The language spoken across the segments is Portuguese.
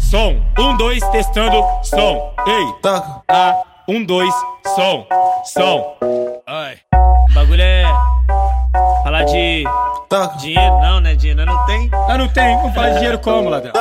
som. Um, dois, testando, som. Ei, Toca. ah, um, dois, som, som. Ai. O bagulho é. Falar de Toca. dinheiro, não, né? Dinheiro não tem. Ah, não tem, vamos falar de dinheiro como, ladrão?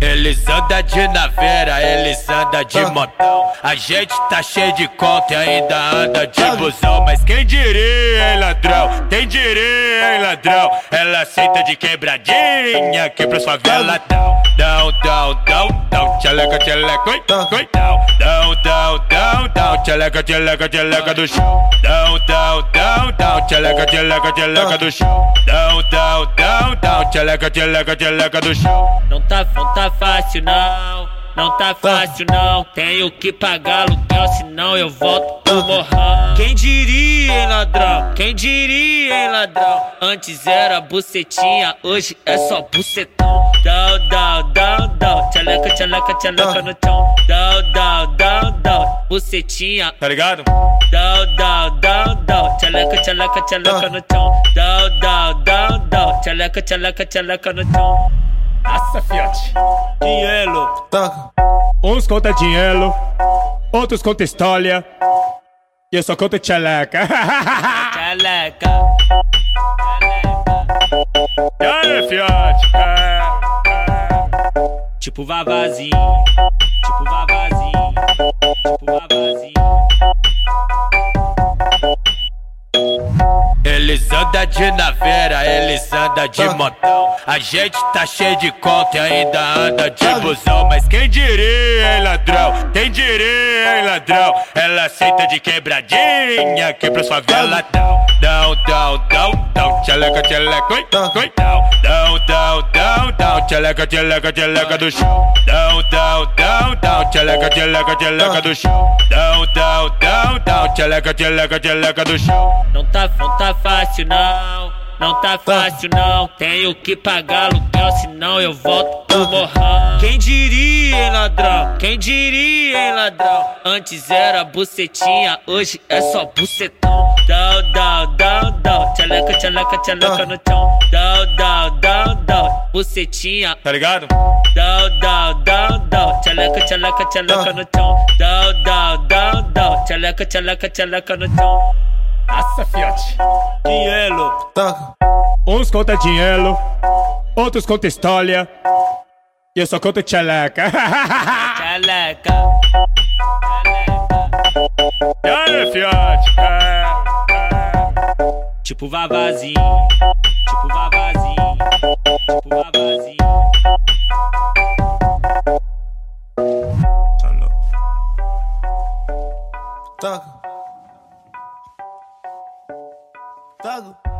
Eles andam de naveira, eles andam de montão. A gente tá cheio de conta e ainda anda de busão. Mas quem diria, hein, ladrão? Quem diria, hein, ladrão? Ela aceita de quebradinha, quebra sua vela, down, down, down, down, down. Tcheleca, tcheleca, oi, oi, down, down, down, down, down. Tcheleca, tcheleca, tcheleca do chão. Down, down, down, down. Tcheleca, tcheleca, tcheleca do chão. Down, down, down, down. Tcheleca, tcheleca, tcheleca do chão. Não tá, não tá fácil, não. Não tá fácil, não. Tenho que pagar aluguel, senão eu volto pro morrão. Quem diria, hein, ladrão? Quem diria, hein, ladrão? Antes era bucetinha, hoje é só bucetão. Down, down, down, down. Tchaleca, tchaleca, tchaleca no chão. Down, down, down, down. Bucetinha, Tá ligado? Down, down, down, down. Tchaleca, tchaleca, tchaleca no chão. Down, down, down, down. Tchaleca, tchaleca, tchaleca no chão. Nossa, fiote. Dinheiro, Toca. Uns conta dinheiro, outros conta história. E eu só conto tcheleca. tchaleca. E aí, fiote? É, Tipo vavazinho, tipo vavazinho, Eles andam de naveira, eles andam de montão. A gente tá cheio de conta e ainda anda de busão. Mas quem diria, hein, ladrão? Quem diria, hein, ladrão? Ela aceita de quebradinha, quebra sua vela, down, down, down, down, down. Tcheleca, tcheleca, oi, oi, down, down, down, down, down. Tcheleca, tcheleca, tcheleca do chão. Down, down, down, down. Tcheleca, tcheleca, tcheleca do chão. Down, down, down, down. Tcheleca, tcheleca, tcheleca do chão. Não tá, não tá fácil, não. Não tá fácil, não. Tenho que pagar aluguel, senão eu volto pro morrão. Quem diria, hein, ladrão? Quem diria, hein, ladrão? Antes era bucetinha, hoje é só bucetão. Down, down, down, down. Tchaleca, tchaleca, tchaleca no chão. Down, down, down, down. Bucetinha, Tá ligado? down, down, down, down. Tchaleca, tchaleca, tchaleca no chão. Down, down, down, down. Tchaleca, tchaleca, tchaleca no chão. Nossa, fiote. Dinheiro. Toca. Uns conta dinheiro, outros conta história. E eu só conto tcheleca. Tchaleca. E aí, fiote? É, Tipo vavazinho. Tipo vavazinho. Tipo vavazinho. Toca. Toca.